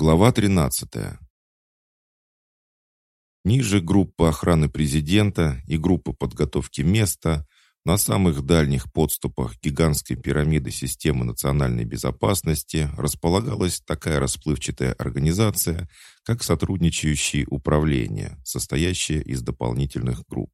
Глава 13. Ниже группа охраны президента и группа подготовки места на самых дальних подступах гигантской пирамиды системы национальной безопасности располагалась такая расплывчатая организация, как сотрудничающие управления, состоящие из дополнительных групп.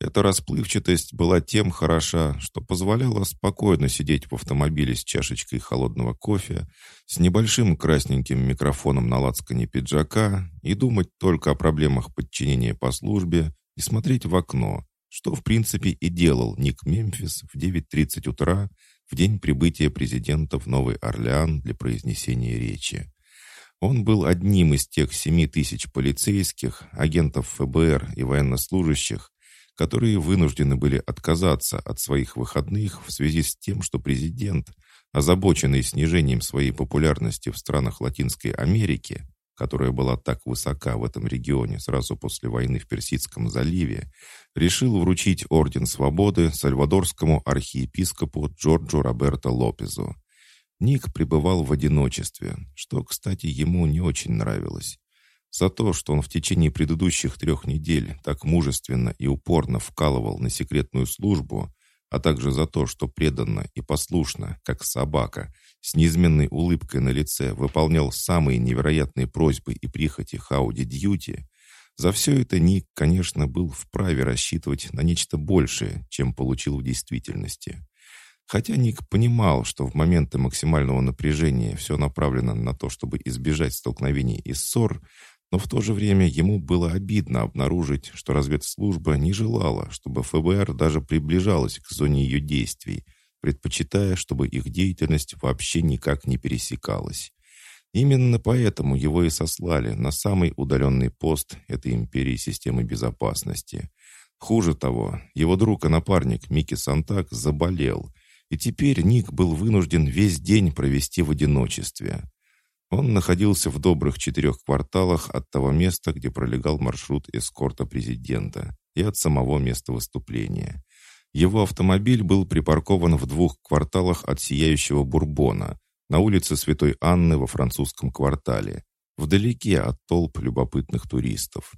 Эта расплывчатость была тем хороша, что позволяла спокойно сидеть в автомобиле с чашечкой холодного кофе, с небольшим красненьким микрофоном на лацкане пиджака и думать только о проблемах подчинения по службе и смотреть в окно, что в принципе и делал Ник Мемфис в 9.30 утра в день прибытия президента в Новый Орлеан для произнесения речи. Он был одним из тех семи тысяч полицейских, агентов ФБР и военнослужащих, которые вынуждены были отказаться от своих выходных в связи с тем, что президент, озабоченный снижением своей популярности в странах Латинской Америки, которая была так высока в этом регионе сразу после войны в Персидском заливе, решил вручить Орден Свободы сальвадорскому архиепископу Джорджу Роберто Лопезу. Ник пребывал в одиночестве, что, кстати, ему не очень нравилось. За то, что он в течение предыдущих трех недель так мужественно и упорно вкалывал на секретную службу, а также за то, что преданно и послушно, как собака, с неизменной улыбкой на лице выполнял самые невероятные просьбы и прихоти Хауди Дьюти, за все это Ник, конечно, был вправе рассчитывать на нечто большее, чем получил в действительности. Хотя Ник понимал, что в моменты максимального напряжения все направлено на то, чтобы избежать столкновений и ссор, но в то же время ему было обидно обнаружить, что разведслужба не желала, чтобы ФБР даже приближалась к зоне ее действий, предпочитая, чтобы их деятельность вообще никак не пересекалась. Именно поэтому его и сослали на самый удаленный пост этой империи системы безопасности. Хуже того, его друг и напарник Микки Сантак заболел, и теперь Ник был вынужден весь день провести в одиночестве. Он находился в добрых четырех кварталах от того места, где пролегал маршрут эскорта президента, и от самого места выступления. Его автомобиль был припаркован в двух кварталах от Сияющего Бурбона, на улице Святой Анны во французском квартале, вдалеке от толп любопытных туристов.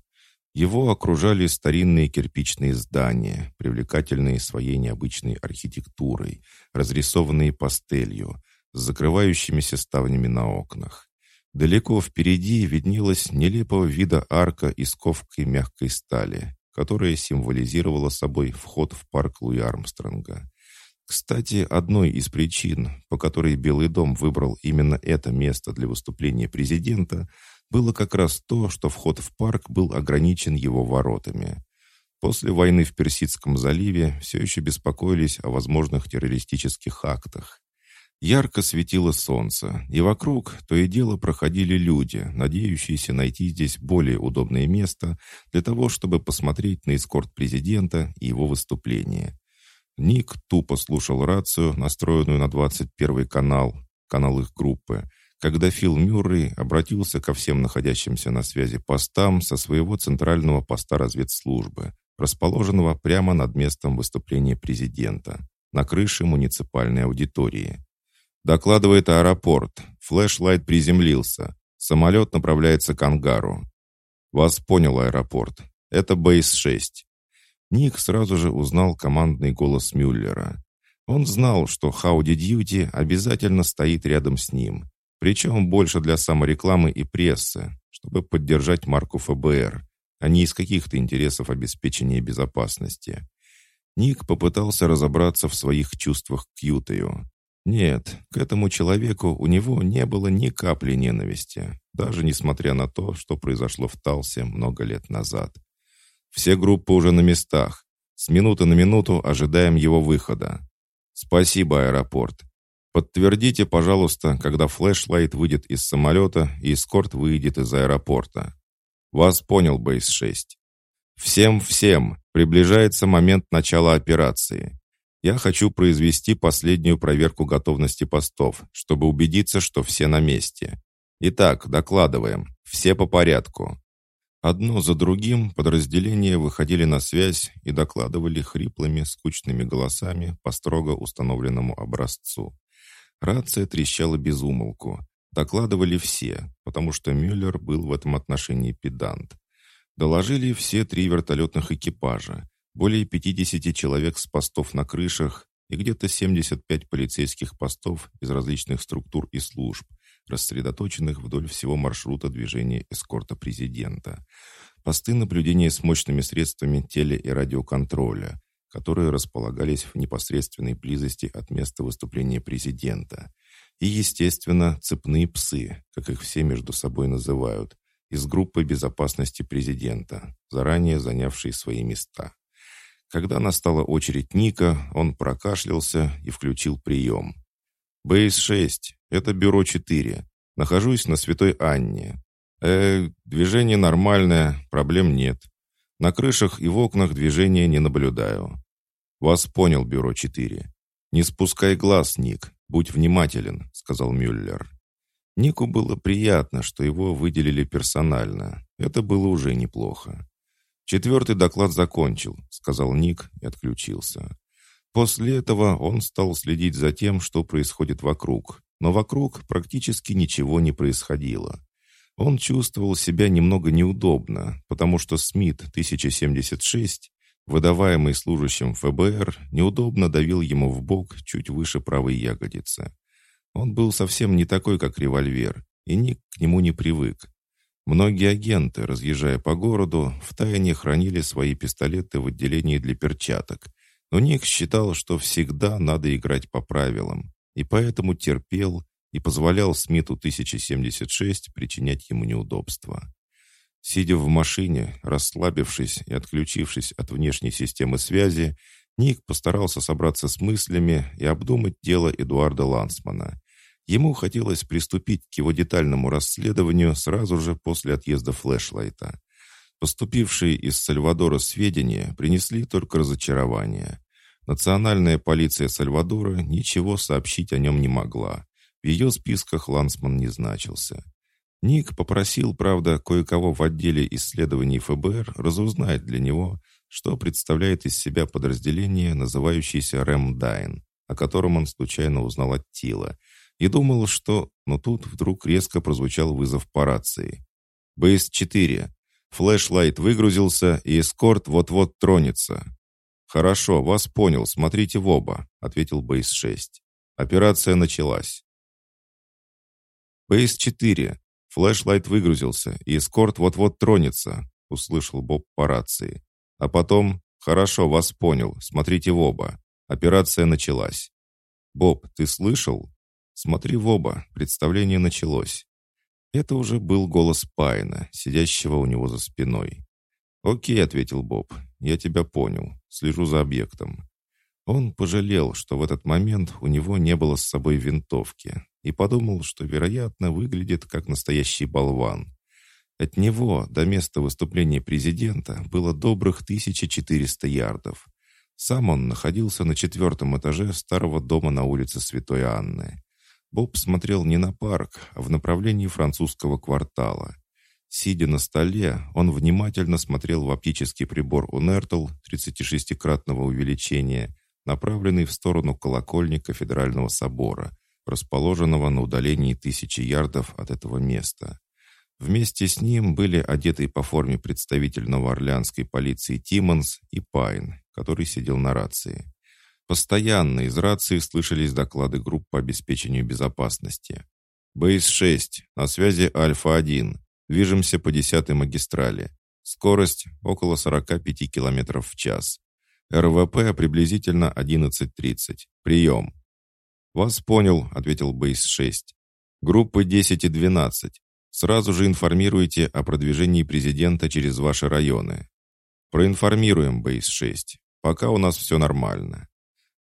Его окружали старинные кирпичные здания, привлекательные своей необычной архитектурой, разрисованные пастелью – с закрывающимися ставнями на окнах. Далеко впереди виднелась нелепого вида арка из ковкой мягкой стали, которая символизировала собой вход в парк Луи Армстронга. Кстати, одной из причин, по которой Белый дом выбрал именно это место для выступления президента, было как раз то, что вход в парк был ограничен его воротами. После войны в Персидском заливе все еще беспокоились о возможных террористических актах. Ярко светило солнце, и вокруг то и дело проходили люди, надеющиеся найти здесь более удобное место для того, чтобы посмотреть на эскорт президента и его выступление. Ник тупо слушал рацию, настроенную на 21 канал, канал их группы, когда Фил Мюррей обратился ко всем находящимся на связи постам со своего центрального поста разведслужбы, расположенного прямо над местом выступления президента, на крыше муниципальной аудитории. Докладывает аэропорт. Флэшлайт приземлился. Самолет направляется к ангару. Вас понял аэропорт. Это Бейс-6. Ник сразу же узнал командный голос Мюллера. Он знал, что Хауди Дьюти обязательно стоит рядом с ним. Причем больше для саморекламы и прессы, чтобы поддержать марку ФБР, а не из каких-то интересов обеспечения безопасности. Ник попытался разобраться в своих чувствах к Ютею. Нет, к этому человеку у него не было ни капли ненависти, даже несмотря на то, что произошло в Талсе много лет назад. Все группы уже на местах. С минуты на минуту ожидаем его выхода. Спасибо, аэропорт. Подтвердите, пожалуйста, когда флешлайт выйдет из самолета и эскорт выйдет из аэропорта. Вас понял, Бейс-6. Всем-всем, приближается момент начала операции. Я хочу произвести последнюю проверку готовности постов, чтобы убедиться, что все на месте. Итак, докладываем. Все по порядку. Одно за другим подразделения выходили на связь и докладывали хриплыми, скучными голосами по строго установленному образцу. Рация трещала без умолку. Докладывали все, потому что Мюллер был в этом отношении педант. Доложили все три вертолетных экипажа, более 50 человек с постов на крышах и где-то 75 полицейских постов из различных структур и служб, рассредоточенных вдоль всего маршрута движения эскорта президента. Посты наблюдения с мощными средствами теле- и радиоконтроля, которые располагались в непосредственной близости от места выступления президента. И, естественно, цепные псы, как их все между собой называют, из группы безопасности президента, заранее занявшие свои места. Когда настала очередь Ника, он прокашлялся и включил прием. «Бейс-6, это бюро 4. Нахожусь на Святой Анне. Э, движение нормальное, проблем нет. На крышах и в окнах движения не наблюдаю. Вас понял, бюро 4. Не спускай глаз, Ник, будь внимателен, сказал Мюллер. Нику было приятно, что его выделили персонально. Это было уже неплохо. «Четвертый доклад закончил», — сказал Ник и отключился. После этого он стал следить за тем, что происходит вокруг, но вокруг практически ничего не происходило. Он чувствовал себя немного неудобно, потому что Смит 1076, выдаваемый служащим ФБР, неудобно давил ему в бок чуть выше правой ягодицы. Он был совсем не такой, как револьвер, и Ник к нему не привык. Многие агенты, разъезжая по городу, втайне хранили свои пистолеты в отделении для перчаток. Но Ник считал, что всегда надо играть по правилам, и поэтому терпел и позволял Смиту 1076 причинять ему неудобства. Сидя в машине, расслабившись и отключившись от внешней системы связи, Ник постарался собраться с мыслями и обдумать дело Эдуарда Лансмана. Ему хотелось приступить к его детальному расследованию сразу же после отъезда флешлайта. Поступившие из Сальвадора сведения принесли только разочарование. Национальная полиция Сальвадора ничего сообщить о нем не могла. В ее списках Лансман не значился. Ник попросил, правда, кое-кого в отделе исследований ФБР разузнать для него, что представляет из себя подразделение, называющееся Рэмдайн, о котором он случайно узнал от Тила – и думал, что... Но тут вдруг резко прозвучал вызов по рации. «Бейс-4. Флэшлайт выгрузился, и эскорт вот-вот тронется». «Хорошо, вас понял, смотрите в оба», — ответил Бейс-6. Операция началась. «Бейс-4. Флэшлайт выгрузился, и эскорт вот-вот тронется», — услышал Боб по рации. А потом «Хорошо, вас понял, смотрите в оба». Операция началась. «Боб, ты слышал?» «Смотри в оба, представление началось». Это уже был голос Пайна, сидящего у него за спиной. «Окей», — ответил Боб, — «я тебя понял. Слежу за объектом». Он пожалел, что в этот момент у него не было с собой винтовки, и подумал, что, вероятно, выглядит как настоящий болван. От него до места выступления президента было добрых 1400 ярдов. Сам он находился на четвертом этаже старого дома на улице Святой Анны. Боб смотрел не на парк, а в направлении французского квартала. Сидя на столе, он внимательно смотрел в оптический прибор Унертл 36-кратного увеличения, направленный в сторону колокольни кафедрального собора, расположенного на удалении тысячи ярдов от этого места. Вместе с ним были одетые по форме представитель новоорлеанской полиции Тиммонс и Пайн, который сидел на рации. Постоянно из рации слышались доклады групп по обеспечению безопасности. «Бейс-6, на связи Альфа-1. Движемся по 10-й магистрали. Скорость около 45 км в час. РВП приблизительно 11.30. Прием». «Вас понял», — ответил Бейс-6. «Группы 10 и 12. Сразу же информируйте о продвижении президента через ваши районы». «Проинформируем, Бейс-6. Пока у нас все нормально».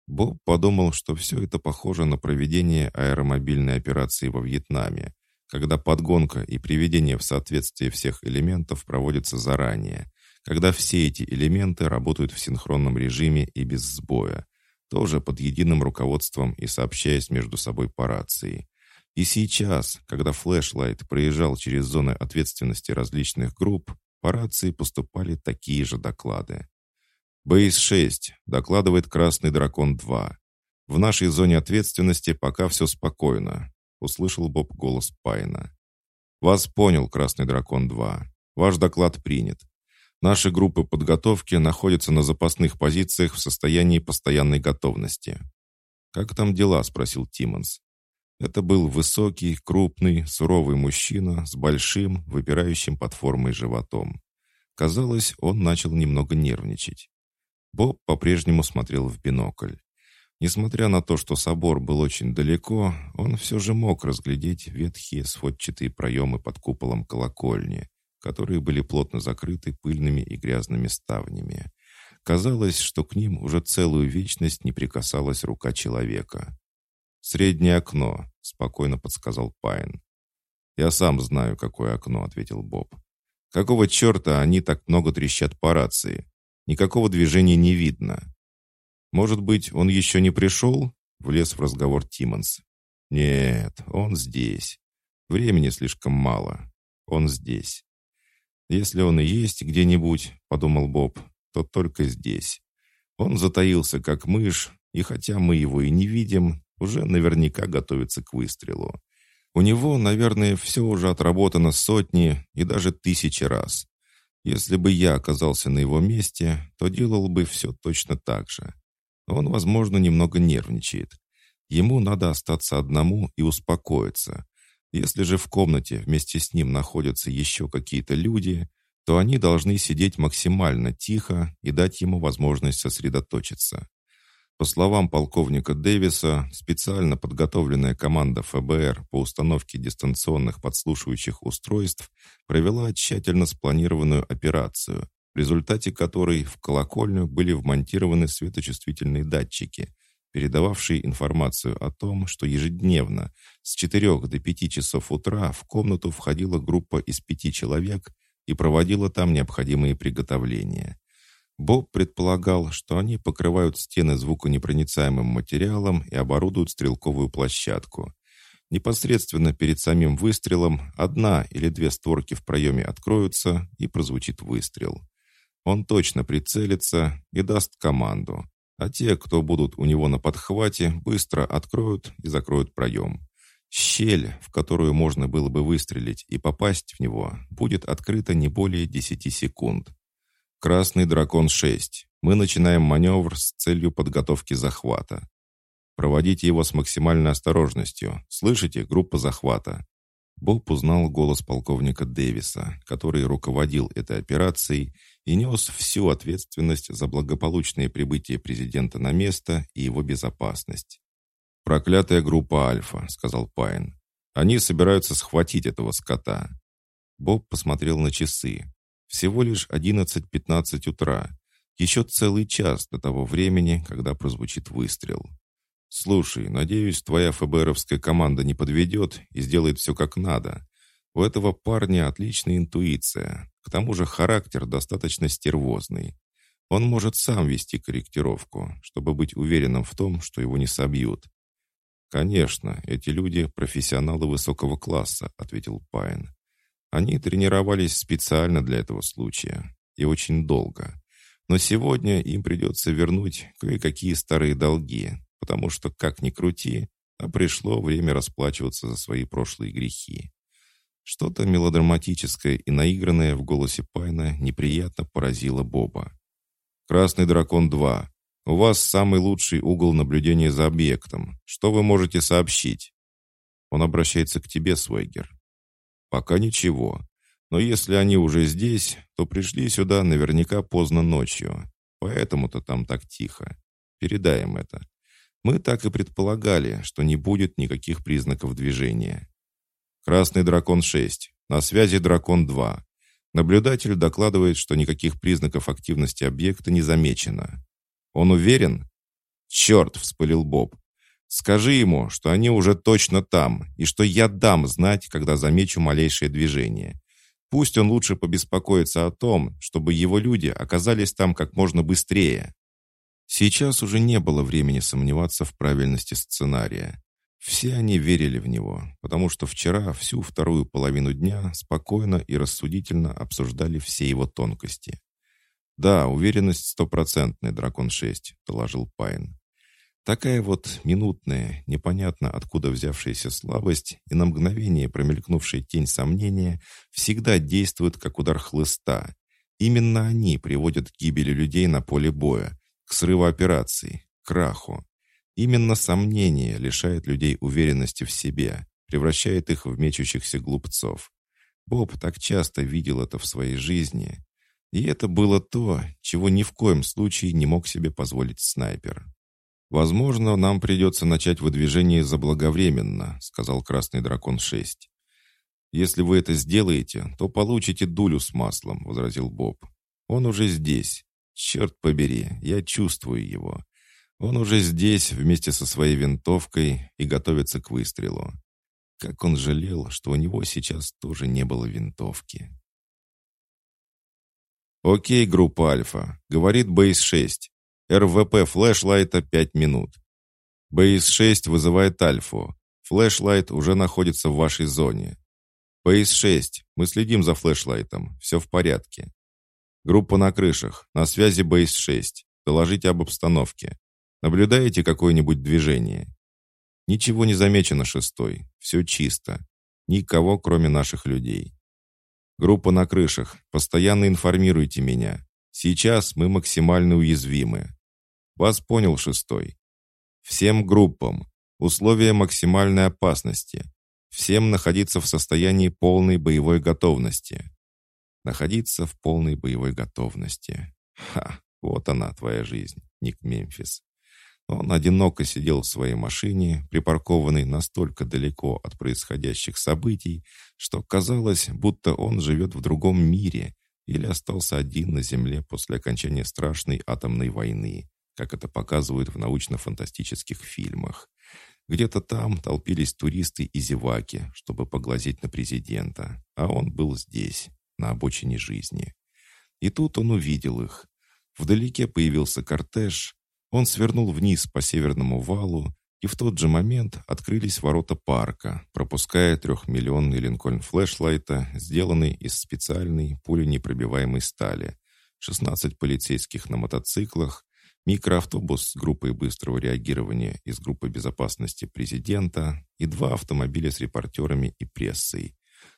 Боб подумал, что все это похоже на проведение аэромобильной операции во Вьетнаме, когда подгонка и приведение в соответствие всех элементов проводятся заранее, когда все эти элементы работают в синхронном режиме и без сбоя, тоже под единым руководством и сообщаясь между собой по рации. И сейчас, когда флешлайт проезжал через зоны ответственности различных групп, по рации поступали такие же доклады. «Бейс-6», — докладывает «Красный дракон-2». «В нашей зоне ответственности пока все спокойно. — услышал Боб голос Пайна. «Вас понял, Красный Дракон-2. Ваш доклад принят. Наши группы подготовки находятся на запасных позициях в состоянии постоянной готовности». «Как там дела?» — спросил Тиммонс. Это был высокий, крупный, суровый мужчина с большим, выпирающим под формой животом. Казалось, он начал немного нервничать. Боб по-прежнему смотрел в бинокль. Несмотря на то, что собор был очень далеко, он все же мог разглядеть ветхие сводчатые проемы под куполом колокольни, которые были плотно закрыты пыльными и грязными ставнями. Казалось, что к ним уже целую вечность не прикасалась рука человека. «Среднее окно», — спокойно подсказал Пайн. «Я сам знаю, какое окно», — ответил Боб. «Какого черта они так много трещат по рации? Никакого движения не видно. «Может быть, он еще не пришел?» — влез в разговор Тиммонс. «Нет, он здесь. Времени слишком мало. Он здесь. Если он и есть где-нибудь, — подумал Боб, — то только здесь. Он затаился, как мышь, и хотя мы его и не видим, уже наверняка готовится к выстрелу. У него, наверное, все уже отработано сотни и даже тысячи раз. Если бы я оказался на его месте, то делал бы все точно так же. Он, возможно, немного нервничает. Ему надо остаться одному и успокоиться. Если же в комнате вместе с ним находятся еще какие-то люди, то они должны сидеть максимально тихо и дать ему возможность сосредоточиться. По словам полковника Дэвиса, специально подготовленная команда ФБР по установке дистанционных подслушивающих устройств провела тщательно спланированную операцию, в результате которой в колокольню были вмонтированы светочувствительные датчики, передававшие информацию о том, что ежедневно с 4 до 5 часов утра в комнату входила группа из пяти человек и проводила там необходимые приготовления. Боб предполагал, что они покрывают стены звуконепроницаемым материалом и оборудуют стрелковую площадку. Непосредственно перед самим выстрелом одна или две створки в проеме откроются и прозвучит выстрел. Он точно прицелится и даст команду. А те, кто будут у него на подхвате, быстро откроют и закроют проем. Щель, в которую можно было бы выстрелить и попасть в него, будет открыта не более 10 секунд. «Красный дракон-6. Мы начинаем маневр с целью подготовки захвата. Проводите его с максимальной осторожностью. Слышите, группа захвата?» Боб узнал голос полковника Дэвиса, который руководил этой операцией и нес всю ответственность за благополучное прибытие президента на место и его безопасность. «Проклятая группа Альфа», — сказал Пайн. «Они собираются схватить этого скота». Боб посмотрел на часы. Всего лишь 11.15 утра. Еще целый час до того времени, когда прозвучит выстрел. «Слушай, надеюсь, твоя ФБРовская команда не подведет и сделает все как надо. У этого парня отличная интуиция. К тому же характер достаточно стервозный. Он может сам вести корректировку, чтобы быть уверенным в том, что его не собьют. «Конечно, эти люди – профессионалы высокого класса», – ответил Пайн. «Они тренировались специально для этого случая. И очень долго. Но сегодня им придется вернуть кое-какие старые долги, потому что, как ни крути, а пришло время расплачиваться за свои прошлые грехи. Что-то мелодраматическое и наигранное в голосе Пайна неприятно поразило Боба. «Красный дракон 2. У вас самый лучший угол наблюдения за объектом. Что вы можете сообщить?» Он обращается к тебе, Свегер. «Пока ничего. Но если они уже здесь, то пришли сюда наверняка поздно ночью. Поэтому-то там так тихо. Передаем это. Мы так и предполагали, что не будет никаких признаков движения. Красный дракон-6. На связи дракон-2. Наблюдатель докладывает, что никаких признаков активности объекта не замечено. Он уверен? «Черт!» — вспылил Боб. «Скажи ему, что они уже точно там, и что я дам знать, когда замечу малейшее движение. Пусть он лучше побеспокоится о том, чтобы его люди оказались там как можно быстрее». Сейчас уже не было времени сомневаться в правильности сценария. Все они верили в него, потому что вчера всю вторую половину дня спокойно и рассудительно обсуждали все его тонкости. «Да, уверенность стопроцентная, Дракон-6», — доложил Пайн. Такая вот минутная, непонятно откуда взявшаяся слабость и на мгновение промелькнувшая тень сомнения всегда действуют как удар хлыста. Именно они приводят к гибели людей на поле боя, к срыву операций, краху. Именно сомнение лишает людей уверенности в себе, превращает их в мечущихся глупцов. Боб так часто видел это в своей жизни. И это было то, чего ни в коем случае не мог себе позволить снайпер. «Возможно, нам придется начать выдвижение заблаговременно», сказал Красный Дракон-6. «Если вы это сделаете, то получите дулю с маслом», возразил Боб. «Он уже здесь. Черт побери, я чувствую его. Он уже здесь вместе со своей винтовкой и готовится к выстрелу. Как он жалел, что у него сейчас тоже не было винтовки. «Окей, группа Альфа», — говорит Бейс-6. РВП флешлайта 5 минут. Бейс-6 вызывает Альфу. Флешлайт уже находится в вашей зоне. Бейс-6, мы следим за флешлайтом. Все в порядке. Группа на крышах. На связи Бейс-6. Доложите об обстановке. Наблюдаете какое-нибудь движение? Ничего не замечено, шестой. Все чисто. Никого, кроме наших людей. Группа на крышах. Постоянно информируйте меня. Сейчас мы максимально уязвимы. Вас понял, шестой. Всем группам. Условия максимальной опасности. Всем находиться в состоянии полной боевой готовности. Находиться в полной боевой готовности. Ха, вот она, твоя жизнь, Ник Мемфис. Он одиноко сидел в своей машине, припаркованной настолько далеко от происходящих событий, что казалось, будто он живет в другом мире или остался один на Земле после окончания страшной атомной войны, как это показывают в научно-фантастических фильмах. Где-то там толпились туристы и зеваки, чтобы поглазеть на президента, а он был здесь, на обочине жизни. И тут он увидел их. Вдалеке появился кортеж, он свернул вниз по северному валу, и в тот же момент открылись ворота парка, пропуская трехмиллионный линкольн флешлайта, сделанный из специальной пуленепробиваемой стали, 16 полицейских на мотоциклах, микроавтобус с группой быстрого реагирования из группы безопасности президента и два автомобиля с репортерами и прессой.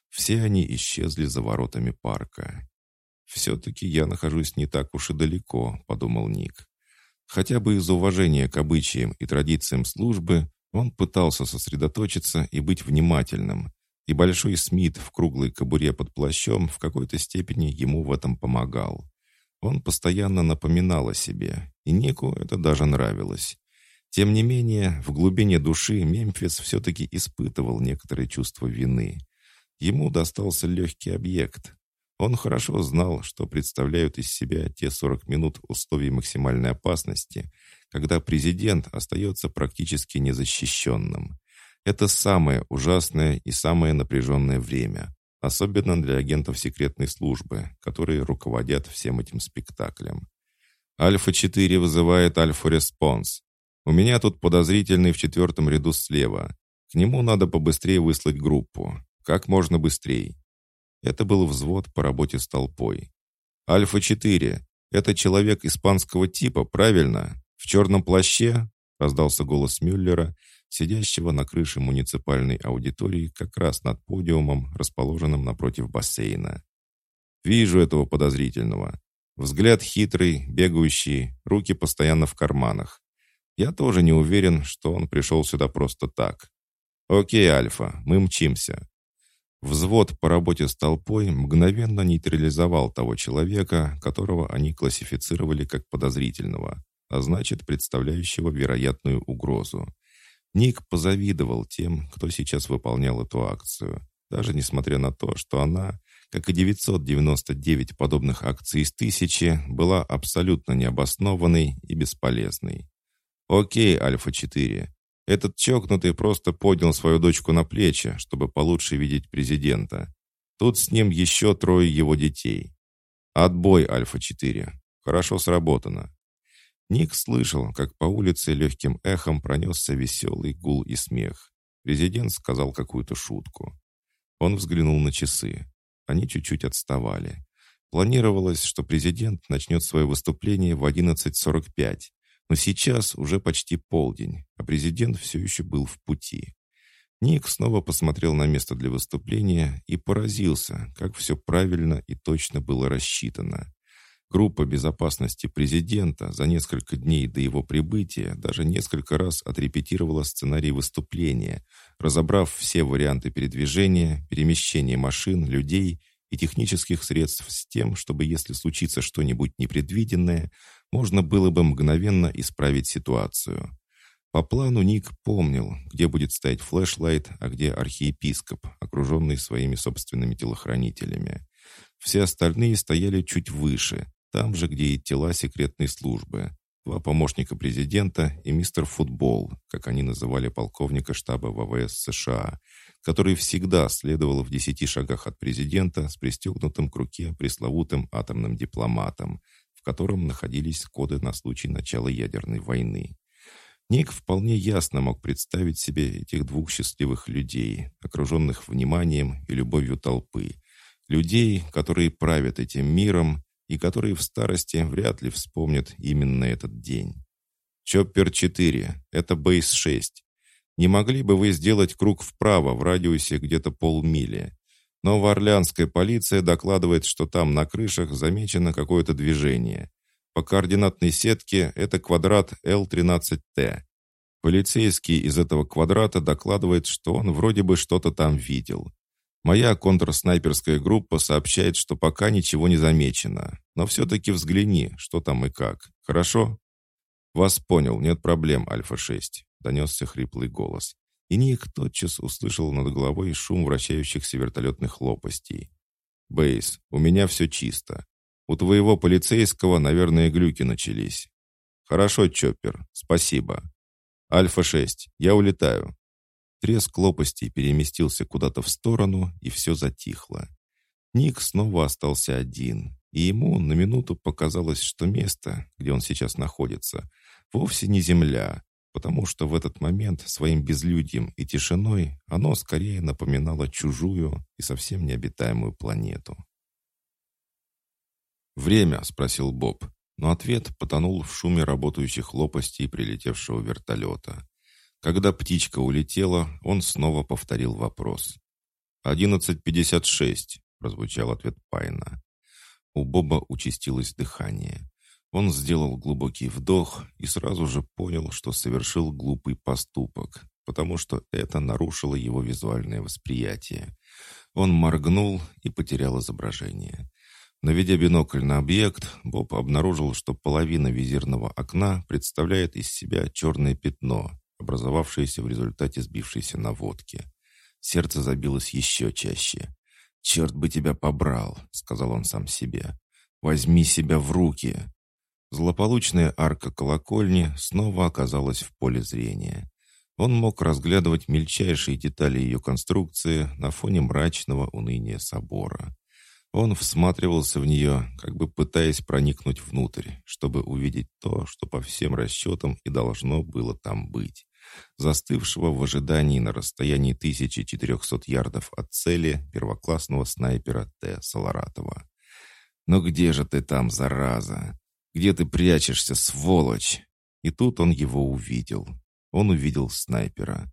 Все они исчезли за воротами парка. «Все-таки я нахожусь не так уж и далеко», — подумал Ник. Хотя бы из уважения к обычаям и традициям службы он пытался сосредоточиться и быть внимательным, и Большой Смит в круглой кобуре под плащом в какой-то степени ему в этом помогал. Он постоянно напоминал о себе, и Нику это даже нравилось. Тем не менее, в глубине души Мемфис все-таки испытывал некоторые чувства вины. Ему достался легкий объект, он хорошо знал, что представляют из себя те 40 минут условий максимальной опасности, когда президент остается практически незащищенным. Это самое ужасное и самое напряженное время, особенно для агентов секретной службы, которые руководят всем этим спектаклем. Альфа-4 вызывает Альфа-Респонс. У меня тут подозрительный в четвертом ряду слева. К нему надо побыстрее выслать группу. Как можно быстрее. Это был взвод по работе с толпой. «Альфа-4. Это человек испанского типа, правильно? В черном плаще?» раздался голос Мюллера, сидящего на крыше муниципальной аудитории как раз над подиумом, расположенным напротив бассейна. «Вижу этого подозрительного. Взгляд хитрый, бегающий, руки постоянно в карманах. Я тоже не уверен, что он пришел сюда просто так. Окей, Альфа, мы мчимся. Взвод по работе с толпой мгновенно нейтрализовал того человека, которого они классифицировали как подозрительного, а значит, представляющего вероятную угрозу. Ник позавидовал тем, кто сейчас выполнял эту акцию, даже несмотря на то, что она, как и 999 подобных акций из тысячи, была абсолютно необоснованной и бесполезной. «Окей, Альфа-4, этот чокнутый просто поднял свою дочку на плечи, чтобы получше видеть президента. Тут с ним еще трое его детей. Отбой Альфа-4. Хорошо сработано. Ник слышал, как по улице легким эхом пронесся веселый гул и смех. Президент сказал какую-то шутку. Он взглянул на часы. Они чуть-чуть отставали. Планировалось, что президент начнет свое выступление в 11.45, Но сейчас уже почти полдень, а президент все еще был в пути. Ник снова посмотрел на место для выступления и поразился, как все правильно и точно было рассчитано. Группа безопасности президента за несколько дней до его прибытия даже несколько раз отрепетировала сценарий выступления, разобрав все варианты передвижения, перемещения машин, людей и технических средств с тем, чтобы если случится что-нибудь непредвиденное, можно было бы мгновенно исправить ситуацию. По плану Ник помнил, где будет стоять флешлайт, а где архиепископ, окруженный своими собственными телохранителями. Все остальные стояли чуть выше, там же, где и тела секретной службы. Два помощника президента и мистер Футбол, как они называли полковника штаба ВВС США, который всегда следовал в десяти шагах от президента с пристегнутым к руке пресловутым атомным дипломатом, в котором находились коды на случай начала ядерной войны. Ник вполне ясно мог представить себе этих двух счастливых людей, окруженных вниманием и любовью толпы. Людей, которые правят этим миром и которые в старости вряд ли вспомнят именно этот день. «Чоппер-4, это Бейс-6. Не могли бы вы сделать круг вправо в радиусе где-то полмили? Новоорлеанская полиция докладывает, что там на крышах замечено какое-то движение. По координатной сетке это квадрат L13T. Полицейский из этого квадрата докладывает, что он вроде бы что-то там видел. Моя контрснайперская группа сообщает, что пока ничего не замечено. Но все-таки взгляни, что там и как. Хорошо? Вас понял, нет проблем, Альфа-6. Донесся хриплый голос. И Ник тотчас услышал над головой шум вращающихся вертолетных лопастей. «Бейс, у меня все чисто. У твоего полицейского, наверное, глюки начались». «Хорошо, Чоппер, спасибо. Альфа-6, я улетаю. Треск лопастей переместился куда-то в сторону, и все затихло. Ник снова остался один, и ему на минуту показалось, что место, где он сейчас находится, вовсе не земля, потому что в этот момент своим безлюдьем и тишиной оно скорее напоминало чужую и совсем необитаемую планету. «Время?» — спросил Боб, но ответ потонул в шуме работающих лопастей прилетевшего вертолета. Когда птичка улетела, он снова повторил вопрос. «Одиннадцать пятьдесят шесть», — прозвучал ответ Пайна. У Боба участилось дыхание. Он сделал глубокий вдох и сразу же понял, что совершил глупый поступок, потому что это нарушило его визуальное восприятие. Он моргнул и потерял изображение. Наведя бинокль на объект, Боб обнаружил, что половина визирного окна представляет из себя черное пятно, образовавшееся в результате сбившейся наводки. Сердце забилось еще чаще. «Черт бы тебя побрал», — сказал он сам себе. «Возьми себя в руки». Злополучная арка колокольни снова оказалась в поле зрения. Он мог разглядывать мельчайшие детали ее конструкции на фоне мрачного уныния собора. Он всматривался в нее, как бы пытаясь проникнуть внутрь, чтобы увидеть то, что по всем расчетам и должно было там быть застывшего в ожидании на расстоянии 1400 ярдов от цели первоклассного снайпера Т. Солоратова. «Но где же ты там, зараза? Где ты прячешься, сволочь?» И тут он его увидел. Он увидел снайпера.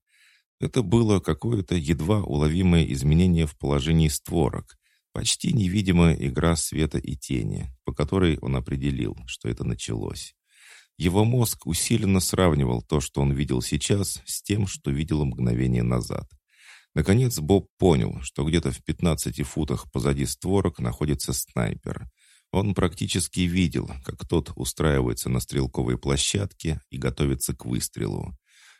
Это было какое-то едва уловимое изменение в положении створок, почти невидимая игра света и тени, по которой он определил, что это началось. Его мозг усиленно сравнивал то, что он видел сейчас, с тем, что видел мгновение назад. Наконец Боб понял, что где-то в 15 футах позади створок находится снайпер. Он практически видел, как тот устраивается на стрелковой площадке и готовится к выстрелу.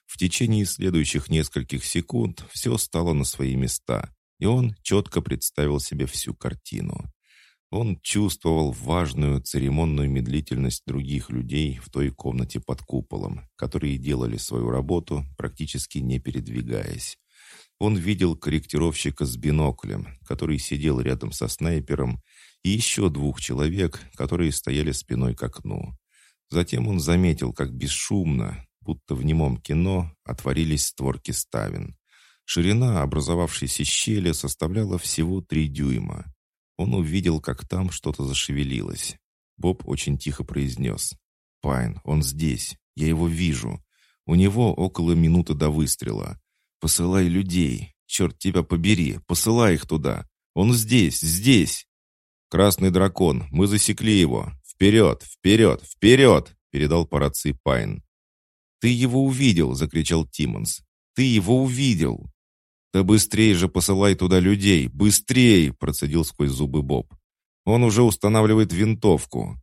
В течение следующих нескольких секунд все стало на свои места, и он четко представил себе всю картину. Он чувствовал важную церемонную медлительность других людей в той комнате под куполом, которые делали свою работу, практически не передвигаясь. Он видел корректировщика с биноклем, который сидел рядом со снайпером, и еще двух человек, которые стояли спиной к окну. Затем он заметил, как бесшумно, будто в немом кино, отворились створки ставен. Ширина образовавшейся щели составляла всего три дюйма. Он увидел, как там что-то зашевелилось. Боб очень тихо произнес. «Пайн, он здесь. Я его вижу. У него около минуты до выстрела. Посылай людей. Черт тебя побери, посылай их туда. Он здесь, здесь. Красный дракон, мы засекли его. Вперед, вперед, вперед, передал по рации Пайн. Ты его увидел, закричал Тиммонс. Ты его увидел. «Да быстрее же посылай туда людей! Быстрее!» – процедил сквозь зубы Боб. «Он уже устанавливает винтовку».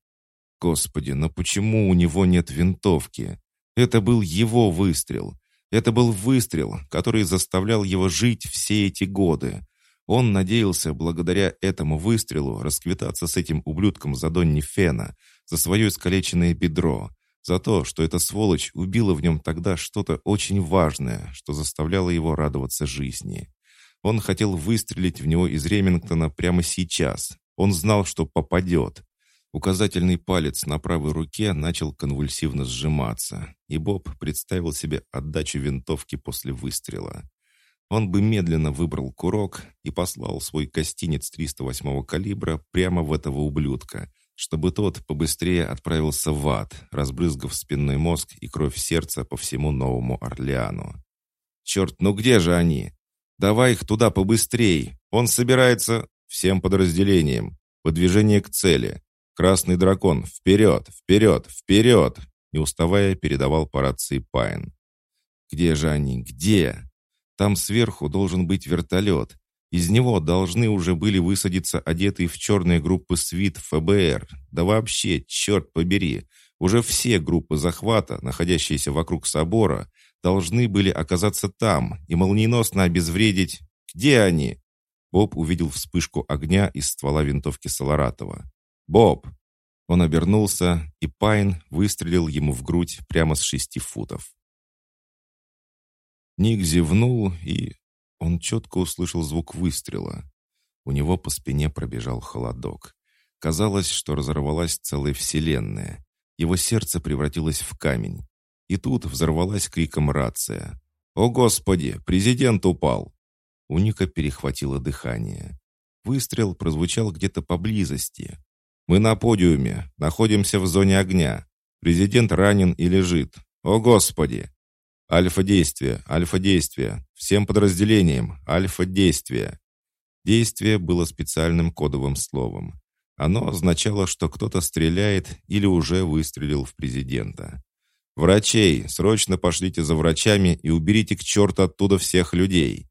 «Господи, но почему у него нет винтовки? Это был его выстрел. Это был выстрел, который заставлял его жить все эти годы. Он надеялся благодаря этому выстрелу расквитаться с этим ублюдком за Донни Фена, за свое искалеченное бедро, за то, что эта сволочь убила в нем тогда что-то очень важное, что заставляло его радоваться жизни. Он хотел выстрелить в него из Ремингтона прямо сейчас. Он знал, что попадет. Указательный палец на правой руке начал конвульсивно сжиматься, и Боб представил себе отдачу винтовки после выстрела. Он бы медленно выбрал курок и послал свой гостинец 308 калибра прямо в этого ублюдка, чтобы тот побыстрее отправился в ад, разбрызгав спинной мозг и кровь сердца по всему Новому Орлеану. «Черт, ну где же они? Давай их туда побыстрей! Он собирается всем подразделениям. Выдвижение к цели. Красный дракон, вперед, вперед, вперед!» Не уставая, передавал по рации Пайн. «Где же они? Где?» Там сверху должен быть вертолет. Из него должны уже были высадиться одетые в черные группы свит ФБР. Да вообще, черт побери, уже все группы захвата, находящиеся вокруг собора, должны были оказаться там и молниеносно обезвредить... Где они? Боб увидел вспышку огня из ствола винтовки Солоратова. «Боб!» Он обернулся, и Пайн выстрелил ему в грудь прямо с шести футов. Ник зевнул и он четко услышал звук выстрела. У него по спине пробежал холодок. Казалось, что разорвалась целая вселенная. Его сердце превратилось в камень. И тут взорвалась криком рация. «О, Господи! Президент упал!» У Ника перехватило дыхание. Выстрел прозвучал где-то поблизости. «Мы на подиуме, находимся в зоне огня. Президент ранен и лежит. О, Господи!» Альфа-действие, альфа-действие. Всем подразделениям, альфа-действие. Действие было специальным кодовым словом. Оно означало, что кто-то стреляет или уже выстрелил в президента. «Врачей! Срочно пошлите за врачами и уберите к черту оттуда всех людей!»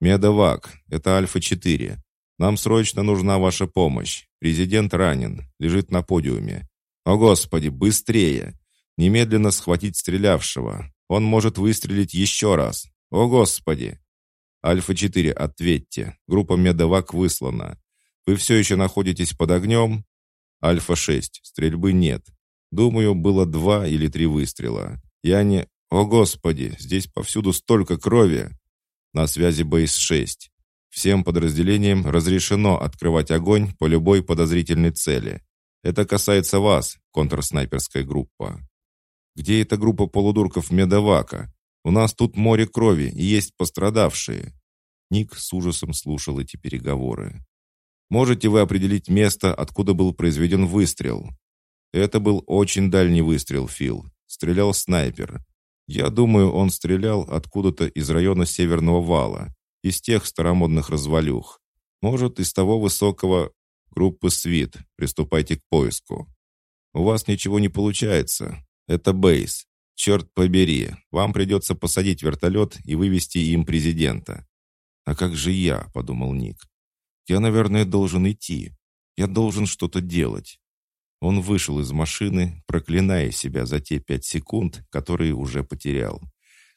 «Медовак, это Альфа-4. Нам срочно нужна ваша помощь. Президент ранен, лежит на подиуме. О, Господи, быстрее! Немедленно схватить стрелявшего. Он может выстрелить еще раз. О, Господи!» «Альфа-4, ответьте. Группа Медовак выслана. Вы все еще находитесь под огнем?» «Альфа-6, стрельбы нет. Думаю, было два или три выстрела. Я не... О, Господи, здесь повсюду столько крови!» На связи Бейс-6. Всем подразделениям разрешено открывать огонь по любой подозрительной цели. Это касается вас, контрснайперская группа. Где эта группа полудурков Медовака? У нас тут море крови и есть пострадавшие». Ник с ужасом слушал эти переговоры. «Можете вы определить место, откуда был произведен выстрел?» «Это был очень дальний выстрел, Фил. Стрелял снайпер. Я думаю, он стрелял откуда-то из района Северного Вала, из тех старомодных развалюх. Может, из того высокого группы свит. Приступайте к поиску. У вас ничего не получается. Это Бейс. Черт побери, вам придется посадить вертолет и вывести им президента. А как же я, подумал Ник. Я, наверное, должен идти. Я должен что-то делать. Он вышел из машины, проклиная себя за те пять секунд, которые уже потерял.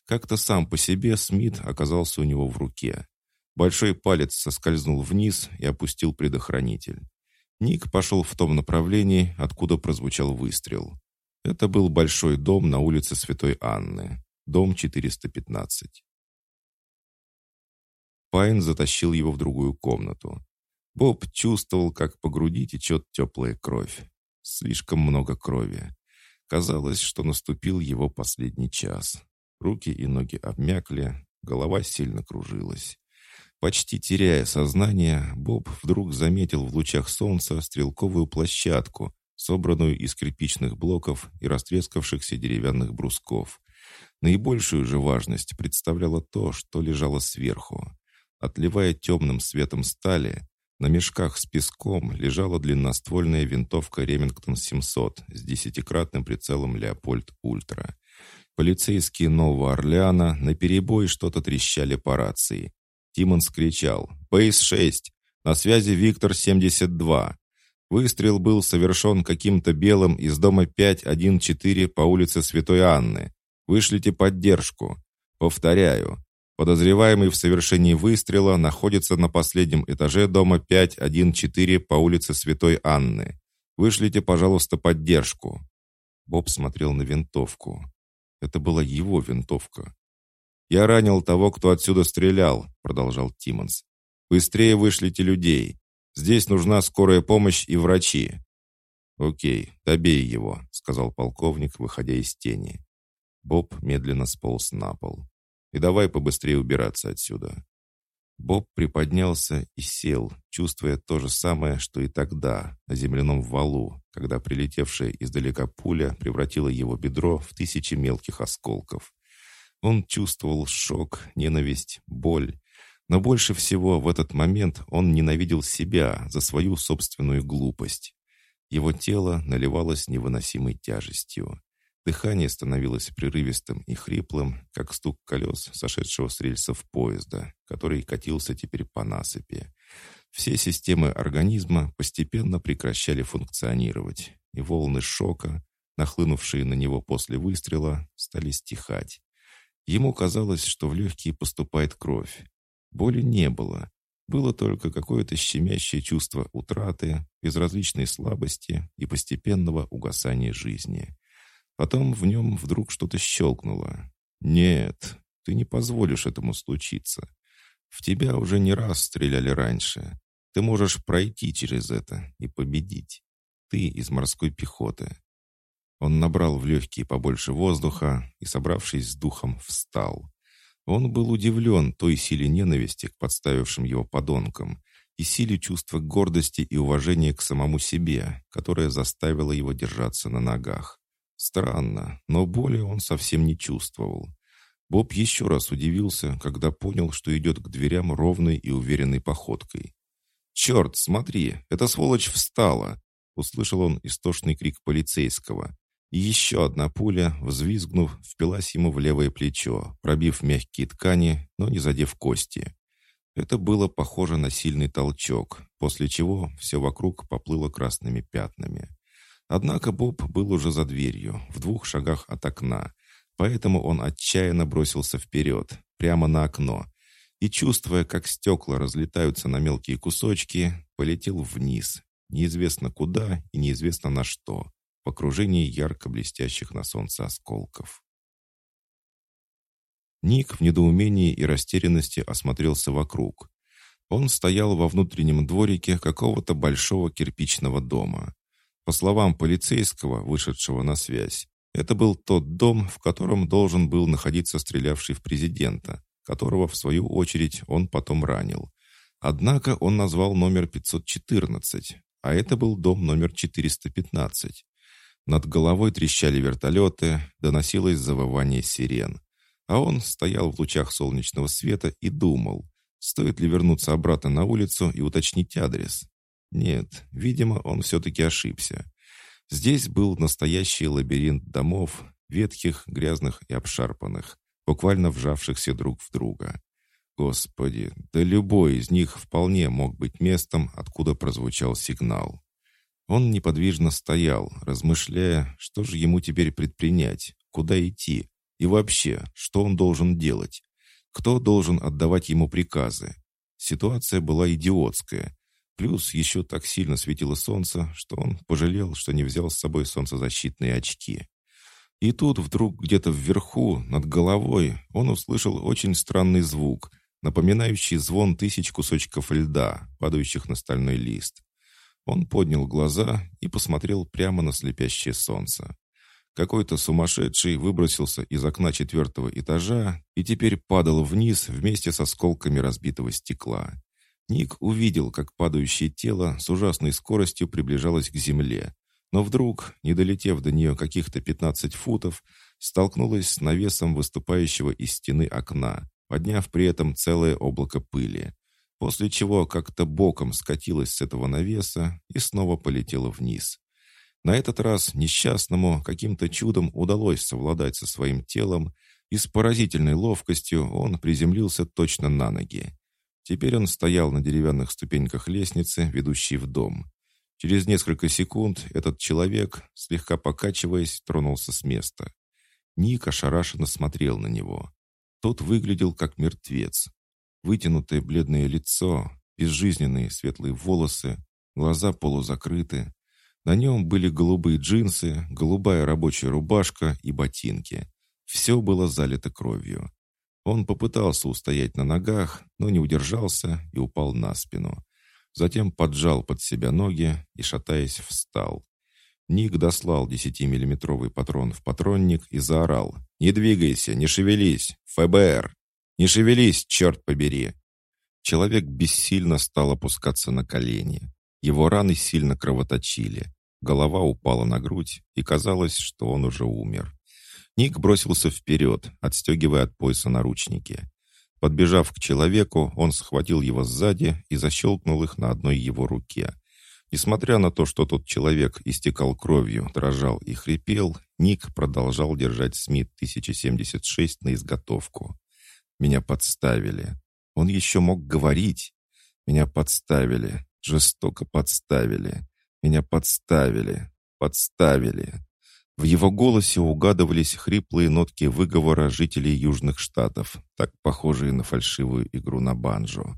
Как-то сам по себе Смит оказался у него в руке. Большой палец соскользнул вниз и опустил предохранитель. Ник пошел в том направлении, откуда прозвучал выстрел. Это был большой дом на улице Святой Анны, дом 415. Пайн затащил его в другую комнату. Боб чувствовал, как по груди течет теплая кровь. Слишком много крови. Казалось, что наступил его последний час. Руки и ноги обмякли, голова сильно кружилась. Почти теряя сознание, Боб вдруг заметил в лучах солнца стрелковую площадку, собранную из кирпичных блоков и растрескавшихся деревянных брусков. Наибольшую же важность представляло то, что лежало сверху. Отливая темным светом стали, на мешках с песком лежала длинноствольная винтовка «Ремингтон-700» с десятикратным прицелом «Леопольд Ультра». Полицейские Нового Орлеана наперебой что-то трещали по рации. Тимонс кричал «Бейс-6! На связи Виктор-72!» Выстрел был совершен каким-то белым из дома 514 по улице Святой Анны. Вышлите поддержку. Повторяю, подозреваемый в совершении выстрела находится на последнем этаже дома 514 по улице Святой Анны. Вышлите, пожалуйста, поддержку. Боб смотрел на винтовку. Это была его винтовка. «Я ранил того, кто отсюда стрелял», — продолжал Тиммонс. «Быстрее вышлите людей. Здесь нужна скорая помощь и врачи». «Окей, добей его», — сказал полковник, выходя из тени. Боб медленно сполз на пол. «И давай побыстрее убираться отсюда». Боб приподнялся и сел, чувствуя то же самое, что и тогда, на земляном валу, когда прилетевшая издалека пуля превратила его бедро в тысячи мелких осколков. Он чувствовал шок, ненависть, боль. Но больше всего в этот момент он ненавидел себя за свою собственную глупость. Его тело наливалось невыносимой тяжестью. Дыхание становилось прерывистым и хриплым, как стук колес сошедшего с рельсов поезда, который катился теперь по насыпи. Все системы организма постепенно прекращали функционировать, и волны шока, нахлынувшие на него после выстрела, стали стихать. Ему казалось, что в легкие поступает кровь. Боли не было. Было только какое-то щемящее чувство утраты, безразличной слабости и постепенного угасания жизни. Потом в нем вдруг что-то щелкнуло. «Нет, ты не позволишь этому случиться. В тебя уже не раз стреляли раньше. Ты можешь пройти через это и победить. Ты из морской пехоты». Он набрал в легкие побольше воздуха и, собравшись с духом, встал. Он был удивлен той силе ненависти к подставившим его подонкам и силе чувства гордости и уважения к самому себе, которая заставила его держаться на ногах. Странно, но боли он совсем не чувствовал. Боб еще раз удивился, когда понял, что идет к дверям ровной и уверенной походкой. «Черт, смотри, эта сволочь встала!» Услышал он истошный крик полицейского. Еще одна пуля, взвизгнув, впилась ему в левое плечо, пробив мягкие ткани, но не задев кости. Это было похоже на сильный толчок, после чего все вокруг поплыло красными пятнами. Однако Боб был уже за дверью, в двух шагах от окна, поэтому он отчаянно бросился вперед, прямо на окно, и, чувствуя, как стекла разлетаются на мелкие кусочки, полетел вниз, неизвестно куда и неизвестно на что, в окружении ярко блестящих на солнце осколков. Ник в недоумении и растерянности осмотрелся вокруг. Он стоял во внутреннем дворике какого-то большого кирпичного дома. По словам полицейского, вышедшего на связь, это был тот дом, в котором должен был находиться стрелявший в президента, которого, в свою очередь, он потом ранил. Однако он назвал номер 514, а это был дом номер 415. Над головой трещали вертолеты, доносилось завывание сирен. А он стоял в лучах солнечного света и думал, стоит ли вернуться обратно на улицу и уточнить адрес. Нет, видимо, он все-таки ошибся. Здесь был настоящий лабиринт домов, ветхих, грязных и обшарпанных, буквально вжавшихся друг в друга. Господи, да любой из них вполне мог быть местом, откуда прозвучал сигнал. Он неподвижно стоял, размышляя, что же ему теперь предпринять, куда идти и вообще, что он должен делать. Кто должен отдавать ему приказы? Ситуация была идиотская, Плюс еще так сильно светило солнце, что он пожалел, что не взял с собой солнцезащитные очки. И тут вдруг где-то вверху, над головой, он услышал очень странный звук, напоминающий звон тысяч кусочков льда, падающих на стальной лист. Он поднял глаза и посмотрел прямо на слепящее солнце. Какой-то сумасшедший выбросился из окна четвертого этажа и теперь падал вниз вместе с осколками разбитого стекла. Ник увидел, как падающее тело с ужасной скоростью приближалось к земле. Но вдруг, не долетев до нее каких-то 15 футов, столкнулась с навесом выступающего из стены окна, подняв при этом целое облако пыли, после чего как-то боком скатилась с этого навеса и снова полетела вниз. На этот раз несчастному каким-то чудом удалось совладать со своим телом, и с поразительной ловкостью он приземлился точно на ноги. Теперь он стоял на деревянных ступеньках лестницы, ведущей в дом. Через несколько секунд этот человек, слегка покачиваясь, тронулся с места. Ник ошарашенно смотрел на него. Тот выглядел как мертвец. Вытянутое бледное лицо, безжизненные светлые волосы, глаза полузакрыты. На нем были голубые джинсы, голубая рабочая рубашка и ботинки. Все было залито кровью. Он попытался устоять на ногах, но не удержался и упал на спину. Затем поджал под себя ноги и, шатаясь, встал. Ник дослал десятимиллиметровый патрон в патронник и заорал. «Не двигайся, не шевелись! ФБР! Не шевелись, черт побери!» Человек бессильно стал опускаться на колени. Его раны сильно кровоточили. Голова упала на грудь, и казалось, что он уже умер. Ник бросился вперед, отстегивая от пояса наручники. Подбежав к человеку, он схватил его сзади и защелкнул их на одной его руке. Несмотря на то, что тот человек истекал кровью, дрожал и хрипел, Ник продолжал держать Смит 1076 на изготовку. Меня подставили. Он еще мог говорить. Меня подставили. Жестоко подставили. Меня подставили. Подставили. В его голосе угадывались хриплые нотки выговора жителей Южных Штатов, так похожие на фальшивую игру на банджо.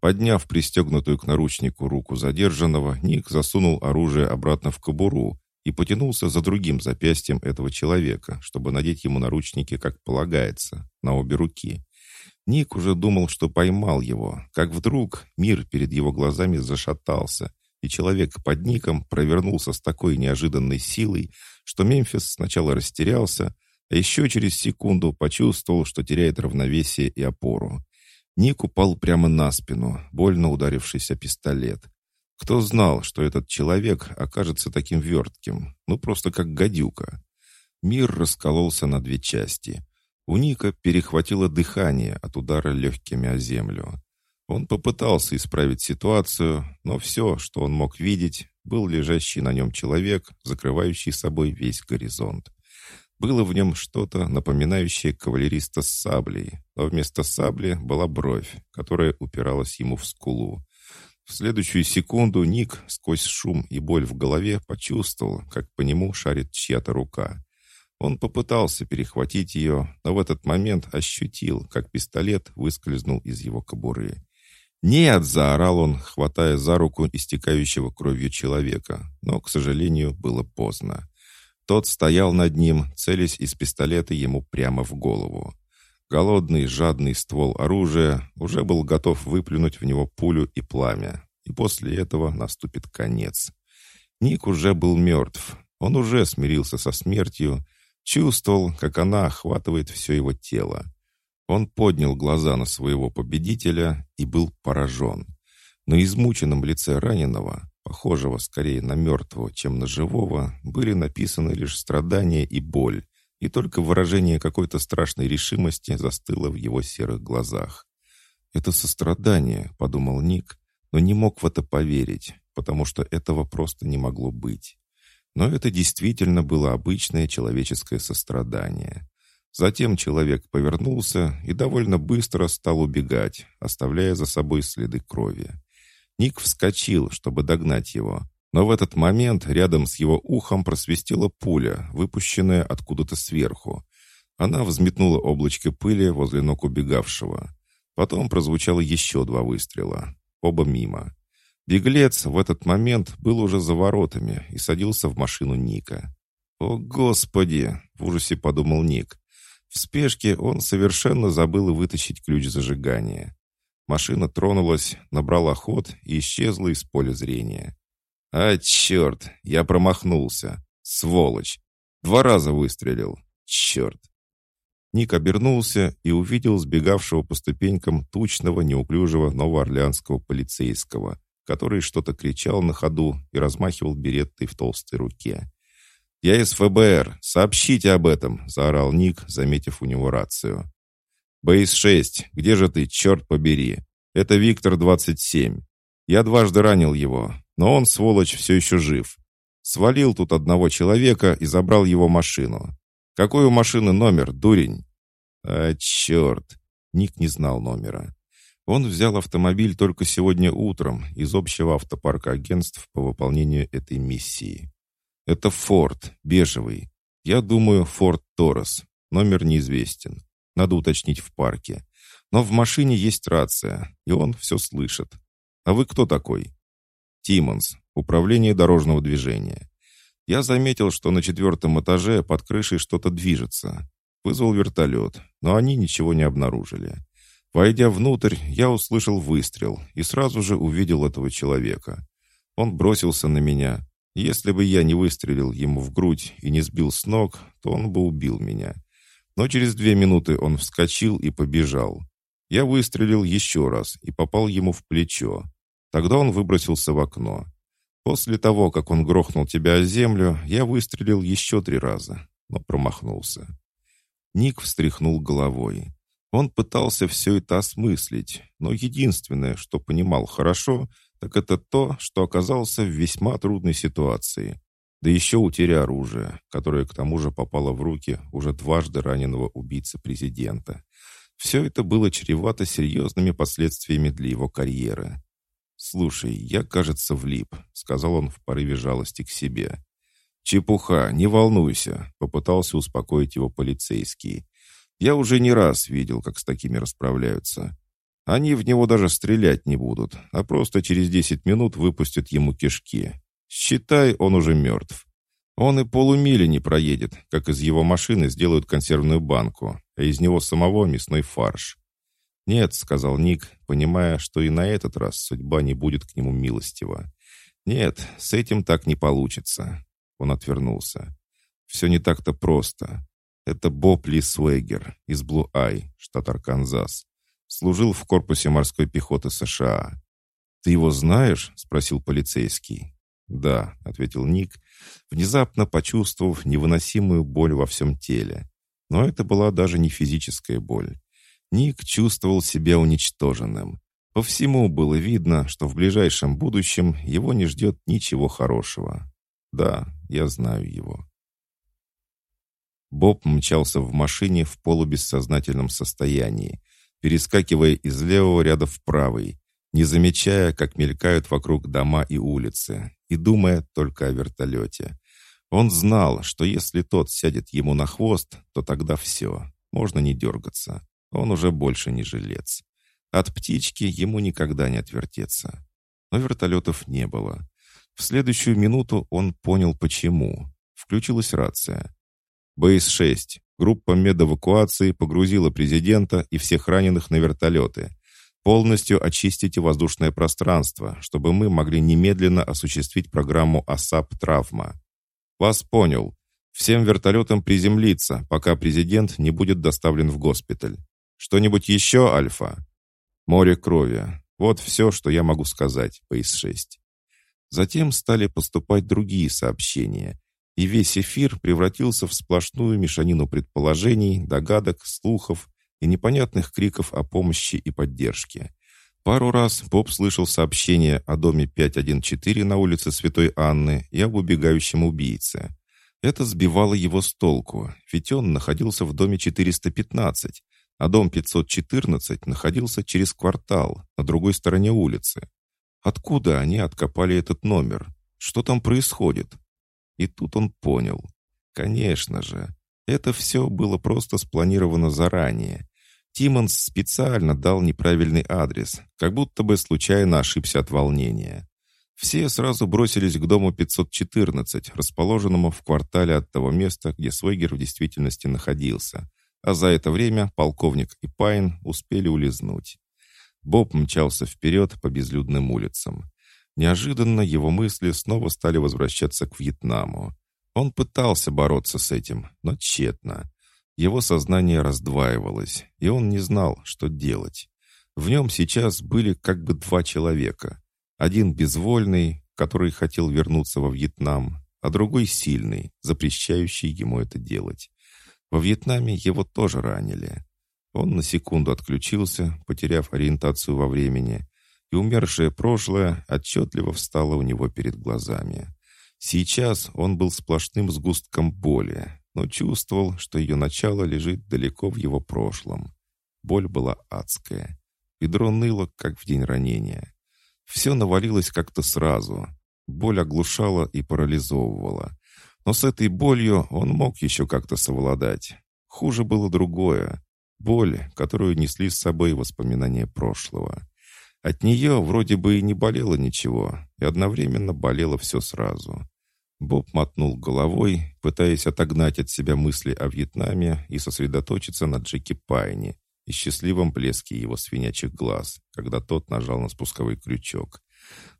Подняв пристегнутую к наручнику руку задержанного, Ник засунул оружие обратно в кобуру и потянулся за другим запястьем этого человека, чтобы надеть ему наручники, как полагается, на обе руки. Ник уже думал, что поймал его, как вдруг мир перед его глазами зашатался, и человек под ником провернулся с такой неожиданной силой, что Мемфис сначала растерялся, а еще через секунду почувствовал, что теряет равновесие и опору. Ник упал прямо на спину, больно ударившись о пистолет. Кто знал, что этот человек окажется таким вертким, ну просто как гадюка. Мир раскололся на две части. У Ника перехватило дыхание от удара легкими о землю. Он попытался исправить ситуацию, но все, что он мог видеть, был лежащий на нем человек, закрывающий собой весь горизонт. Было в нем что-то, напоминающее кавалериста с саблей, но вместо сабли была бровь, которая упиралась ему в скулу. В следующую секунду Ник, сквозь шум и боль в голове, почувствовал, как по нему шарит чья-то рука. Он попытался перехватить ее, но в этот момент ощутил, как пистолет выскользнул из его кобуры. «Нет!» — заорал он, хватая за руку истекающего кровью человека, но, к сожалению, было поздно. Тот стоял над ним, целясь из пистолета ему прямо в голову. Голодный, жадный ствол оружия уже был готов выплюнуть в него пулю и пламя, и после этого наступит конец. Ник уже был мертв, он уже смирился со смертью, чувствовал, как она охватывает все его тело. Он поднял глаза на своего победителя и был поражен. На измученном лице раненого, похожего скорее на мертвого, чем на живого, были написаны лишь страдания и боль, и только выражение какой-то страшной решимости застыло в его серых глазах. «Это сострадание», — подумал Ник, но не мог в это поверить, потому что этого просто не могло быть. Но это действительно было обычное человеческое сострадание. Затем человек повернулся и довольно быстро стал убегать, оставляя за собой следы крови. Ник вскочил, чтобы догнать его, но в этот момент рядом с его ухом просвистела пуля, выпущенная откуда-то сверху. Она взметнула облачко пыли возле ног убегавшего. Потом прозвучало еще два выстрела, оба мимо. Беглец в этот момент был уже за воротами и садился в машину Ника. «О, Господи!» — в ужасе подумал Ник. В спешке он совершенно забыл вытащить ключ зажигания. Машина тронулась, набрала ход и исчезла из поля зрения. «А, черт! Я промахнулся! Сволочь! Два раза выстрелил! Черт!» Ник обернулся и увидел сбегавшего по ступенькам тучного, неуклюжего новоорлеанского полицейского, который что-то кричал на ходу и размахивал береттой в толстой руке. «Я из ФБР! Сообщите об этом!» — заорал Ник, заметив у него рацию. «Бейс-6, где же ты, черт побери? Это Виктор-27. Я дважды ранил его, но он, сволочь, все еще жив. Свалил тут одного человека и забрал его машину. Какой у машины номер, дурень?» «А, черт!» Ник не знал номера. Он взял автомобиль только сегодня утром из общего автопарка агентств по выполнению этой миссии. Это Форд, бежевый. Я думаю, Форд Торрес. Номер неизвестен. Надо уточнить в парке. Но в машине есть рация, и он все слышит. А вы кто такой? Тиммонс, управление дорожного движения. Я заметил, что на четвертом этаже под крышей что-то движется. Вызвал вертолет, но они ничего не обнаружили. Войдя внутрь, я услышал выстрел и сразу же увидел этого человека. Он бросился на меня. Если бы я не выстрелил ему в грудь и не сбил с ног, то он бы убил меня. Но через две минуты он вскочил и побежал. Я выстрелил еще раз и попал ему в плечо. Тогда он выбросился в окно. После того, как он грохнул тебя о землю, я выстрелил еще три раза, но промахнулся. Ник встряхнул головой. Он пытался все это осмыслить, но единственное, что понимал хорошо, так это то, что оказался в весьма трудной ситуации. Да еще утеря оружия, которое к тому же попало в руки уже дважды раненого убийцы президента. Все это было чревато серьезными последствиями для его карьеры. «Слушай, я, кажется, влип», — сказал он в порыве жалости к себе. «Чепуха, не волнуйся», — попытался успокоить его полицейский. Я уже не раз видел, как с такими расправляются. Они в него даже стрелять не будут, а просто через десять минут выпустят ему кишки. Считай, он уже мертв. Он и полумили не проедет, как из его машины сделают консервную банку, а из него самого мясной фарш. «Нет», — сказал Ник, понимая, что и на этот раз судьба не будет к нему милостива. «Нет, с этим так не получится». Он отвернулся. «Все не так-то просто. Это Боб Ли Суэгер из Блу-Ай, штат Арканзас. Служил в корпусе морской пехоты США. «Ты его знаешь?» — спросил полицейский. «Да», — ответил Ник, внезапно почувствовав невыносимую боль во всем теле. Но это была даже не физическая боль. Ник чувствовал себя уничтоженным. По всему было видно, что в ближайшем будущем его не ждет ничего хорошего. Да, я знаю его. Боб мчался в машине в полубессознательном состоянии, перескакивая из левого ряда в правый, не замечая, как мелькают вокруг дома и улицы, и думая только о вертолете. Он знал, что если тот сядет ему на хвост, то тогда все, можно не дергаться. Он уже больше не жилец. От птички ему никогда не отвертеться. Но вертолетов не было. В следующую минуту он понял, почему. Включилась рация. БС-6. Группа медэвакуации погрузила президента и всех раненых на вертолеты. Полностью очистите воздушное пространство, чтобы мы могли немедленно осуществить программу ОСАП «Травма». Вас понял. Всем вертолетам приземлиться, пока президент не будет доставлен в госпиталь. Что-нибудь еще, Альфа? Море крови. Вот все, что я могу сказать, БС-6. Затем стали поступать другие сообщения, и весь эфир превратился в сплошную мешанину предположений, догадок, слухов и непонятных криков о помощи и поддержке. Пару раз Боб слышал сообщение о доме 514 на улице Святой Анны и об убегающем убийце. Это сбивало его с толку, ведь он находился в доме 415, а дом 514 находился через квартал, на другой стороне улицы. Откуда они откопали этот номер? Что там происходит? И тут он понял. Конечно же, это все было просто спланировано заранее. Тимонс специально дал неправильный адрес, как будто бы случайно ошибся от волнения. Все сразу бросились к дому 514, расположенному в квартале от того места, где Свойгер в действительности находился. А за это время полковник и Пайн успели улизнуть. Боб мчался вперед по безлюдным улицам. Неожиданно его мысли снова стали возвращаться к Вьетнаму. Он пытался бороться с этим, но тщетно. Его сознание раздваивалось, и он не знал, что делать. В нем сейчас были как бы два человека. Один безвольный, который хотел вернуться во Вьетнам, а другой сильный, запрещающий ему это делать. Во Вьетнаме его тоже ранили. Он на секунду отключился, потеряв ориентацию во времени, и умершее прошлое отчетливо встало у него перед глазами. Сейчас он был сплошным сгустком боли, но чувствовал, что ее начало лежит далеко в его прошлом. Боль была адская. Бедро ныло, как в день ранения. Все навалилось как-то сразу. Боль оглушала и парализовывала. Но с этой болью он мог еще как-то совладать. Хуже было другое. Боль, которую несли с собой воспоминания прошлого. От нее вроде бы и не болело ничего, и одновременно болело все сразу. Боб мотнул головой, пытаясь отогнать от себя мысли о Вьетнаме и сосредоточиться на Джеки Пайне и счастливом блеске его свинячих глаз, когда тот нажал на спусковой крючок.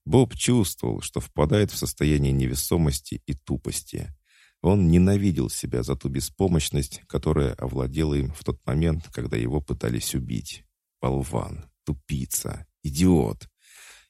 Боб чувствовал, что впадает в состояние невесомости и тупости. Он ненавидел себя за ту беспомощность, которая овладела им в тот момент, когда его пытались убить. Болван, тупица, идиот.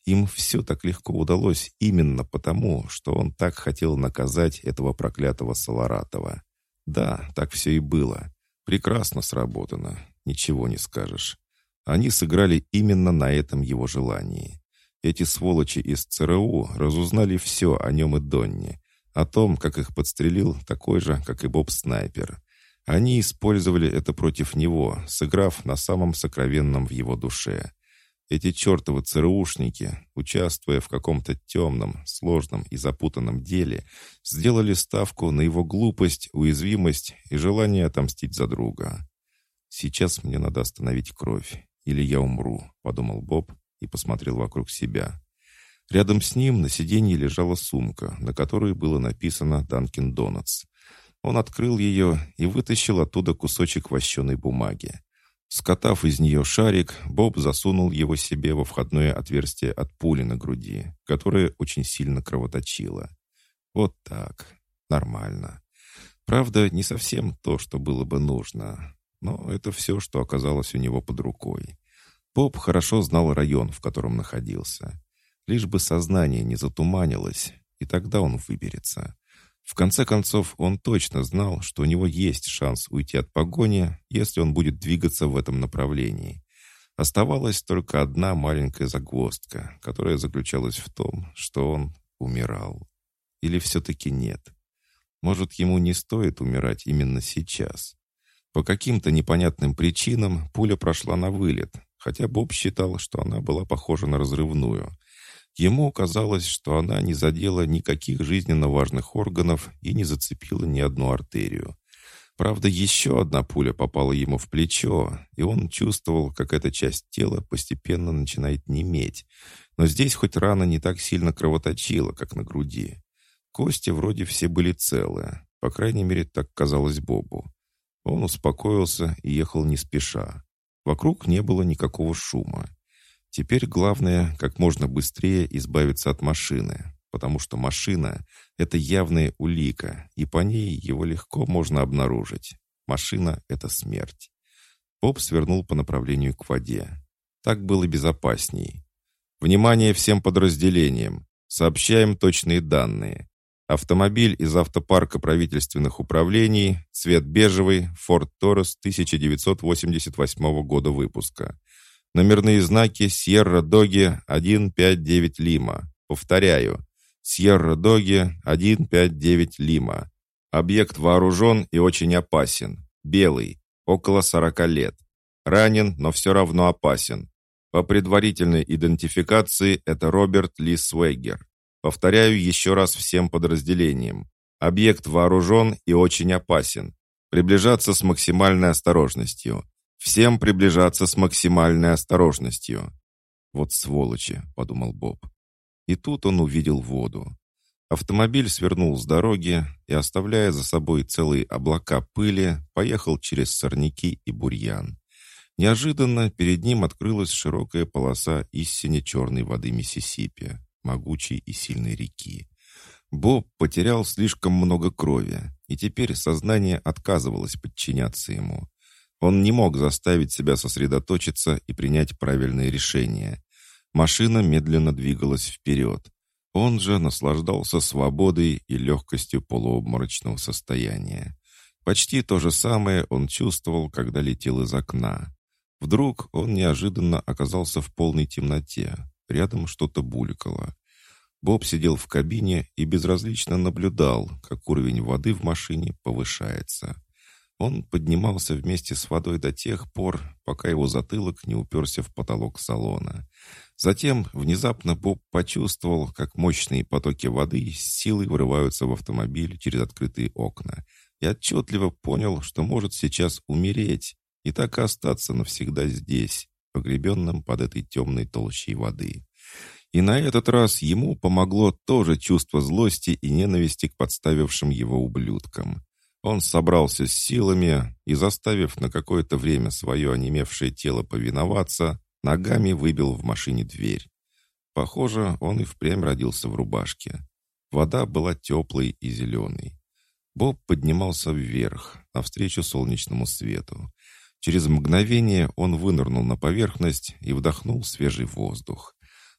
Им все так легко удалось именно потому, что он так хотел наказать этого проклятого Солоратова. Да, так все и было. Прекрасно сработано, ничего не скажешь. Они сыграли именно на этом его желании. Эти сволочи из ЦРУ разузнали все о нем и Донне, о том, как их подстрелил такой же, как и Боб-снайпер. Они использовали это против него, сыграв на самом сокровенном в его душе. Эти чертовы ЦРУшники, участвуя в каком-то темном, сложном и запутанном деле, сделали ставку на его глупость, уязвимость и желание отомстить за друга. «Сейчас мне надо остановить кровь, или я умру», — подумал Боб и посмотрел вокруг себя. Рядом с ним на сиденье лежала сумка, на которой было написано «Данкин Донатс». Он открыл ее и вытащил оттуда кусочек вощеной бумаги. Скотав из нее шарик, Боб засунул его себе во входное отверстие от пули на груди, которое очень сильно кровоточило. Вот так. Нормально. Правда, не совсем то, что было бы нужно. Но это все, что оказалось у него под рукой. Боб хорошо знал район, в котором находился. Лишь бы сознание не затуманилось, и тогда он выберется. В конце концов, он точно знал, что у него есть шанс уйти от погони, если он будет двигаться в этом направлении. Оставалась только одна маленькая загвоздка, которая заключалась в том, что он умирал. Или все-таки нет? Может, ему не стоит умирать именно сейчас? По каким-то непонятным причинам пуля прошла на вылет, хотя Боб считал, что она была похожа на разрывную. Ему казалось, что она не задела никаких жизненно важных органов и не зацепила ни одну артерию. Правда, еще одна пуля попала ему в плечо, и он чувствовал, как эта часть тела постепенно начинает неметь. Но здесь хоть рана не так сильно кровоточила, как на груди. Кости вроде все были целы, по крайней мере, так казалось Бобу. Он успокоился и ехал не спеша. Вокруг не было никакого шума. Теперь главное, как можно быстрее избавиться от машины, потому что машина — это явная улика, и по ней его легко можно обнаружить. Машина — это смерть. Боб свернул по направлению к воде. Так было безопасней. «Внимание всем подразделениям! Сообщаем точные данные. Автомобиль из автопарка правительственных управлений, цвет бежевый, Ford Taurus 1988 года выпуска. Номерные знаки Сьерра Доги 159 Лима. Повторяю. Сьерра Доги 159 Лима. Объект вооружен и очень опасен. Белый. Около 40 лет. Ранен, но все равно опасен. По предварительной идентификации это Роберт Ли Свегер. Повторяю еще раз всем подразделениям. Объект вооружен и очень опасен. Приближаться с максимальной осторожностью. Всем приближаться с максимальной осторожностью. «Вот сволочи», — подумал Боб. И тут он увидел воду. Автомобиль свернул с дороги и, оставляя за собой целые облака пыли, поехал через сорняки и бурьян. Неожиданно перед ним открылась широкая полоса истине черной воды Миссисипи, могучей и сильной реки. Боб потерял слишком много крови, и теперь сознание отказывалось подчиняться ему. Он не мог заставить себя сосредоточиться и принять правильное решение. Машина медленно двигалась вперед. Он же наслаждался свободой и легкостью полуобморочного состояния. Почти то же самое он чувствовал, когда летел из окна. Вдруг он неожиданно оказался в полной темноте. Рядом что-то булькало. Боб сидел в кабине и безразлично наблюдал, как уровень воды в машине повышается. Он поднимался вместе с водой до тех пор, пока его затылок не уперся в потолок салона. Затем внезапно Боб почувствовал, как мощные потоки воды с силой вырываются в автомобиль через открытые окна, и отчетливо понял, что может сейчас умереть и так и остаться навсегда здесь, погребенным под этой темной толщей воды. И на этот раз ему помогло тоже чувство злости и ненависти к подставившим его ублюдкам. Он собрался с силами и, заставив на какое-то время свое онемевшее тело повиноваться, ногами выбил в машине дверь. Похоже, он и впрямь родился в рубашке. Вода была теплой и зеленой. Боб поднимался вверх, навстречу солнечному свету. Через мгновение он вынырнул на поверхность и вдохнул свежий воздух.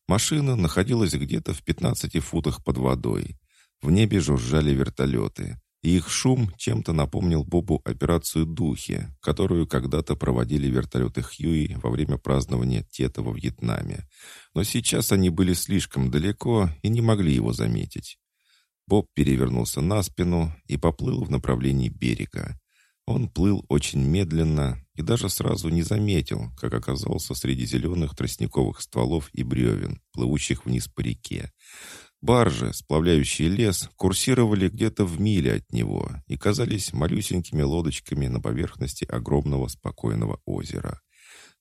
Машина находилась где-то в 15 футах под водой. В небе жужжали вертолеты, их шум чем-то напомнил Бобу операцию «Духи», которую когда-то проводили вертолеты Хьюи во время празднования Тета во Вьетнаме. Но сейчас они были слишком далеко и не могли его заметить. Боб перевернулся на спину и поплыл в направлении берега. Он плыл очень медленно и даже сразу не заметил, как оказался среди зеленых тростниковых стволов и бревен, плывущих вниз по реке. Баржи, сплавляющие лес, курсировали где-то в миле от него и казались малюсенькими лодочками на поверхности огромного спокойного озера.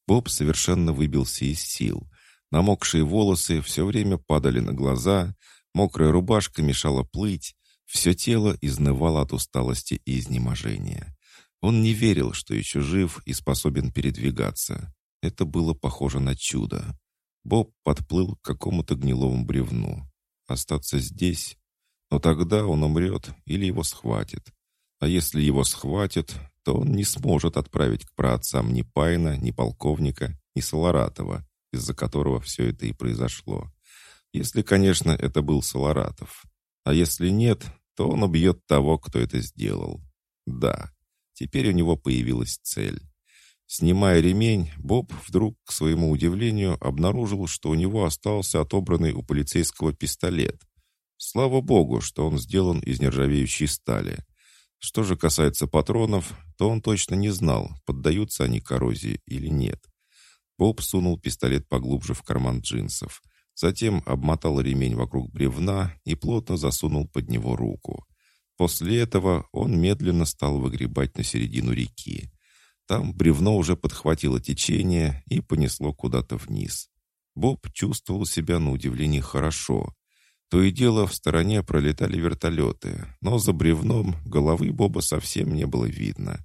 Боб совершенно выбился из сил. Намокшие волосы все время падали на глаза, мокрая рубашка мешала плыть, все тело изнывало от усталости и изнеможения. Он не верил, что еще жив и способен передвигаться. Это было похоже на чудо. Боб подплыл к какому-то гнилому бревну. Остаться здесь? Но тогда он умрет или его схватит. А если его схватят, то он не сможет отправить к праотцам ни Пайна, ни полковника, ни Солоратова, из-за которого все это и произошло. Если, конечно, это был Солоратов. А если нет, то он убьет того, кто это сделал. Да, Теперь у него появилась цель. Снимая ремень, Боб вдруг, к своему удивлению, обнаружил, что у него остался отобранный у полицейского пистолет. Слава богу, что он сделан из нержавеющей стали. Что же касается патронов, то он точно не знал, поддаются они коррозии или нет. Боб сунул пистолет поглубже в карман джинсов. Затем обмотал ремень вокруг бревна и плотно засунул под него руку. После этого он медленно стал выгребать на середину реки. Там бревно уже подхватило течение и понесло куда-то вниз. Боб чувствовал себя на удивление хорошо. То и дело в стороне пролетали вертолеты, но за бревном головы Боба совсем не было видно.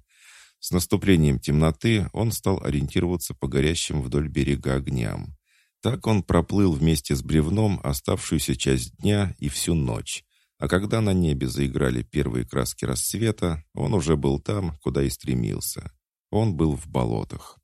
С наступлением темноты он стал ориентироваться по горящим вдоль берега огням. Так он проплыл вместе с бревном оставшуюся часть дня и всю ночь. А когда на небе заиграли первые краски рассвета, он уже был там, куда и стремился. Он был в болотах.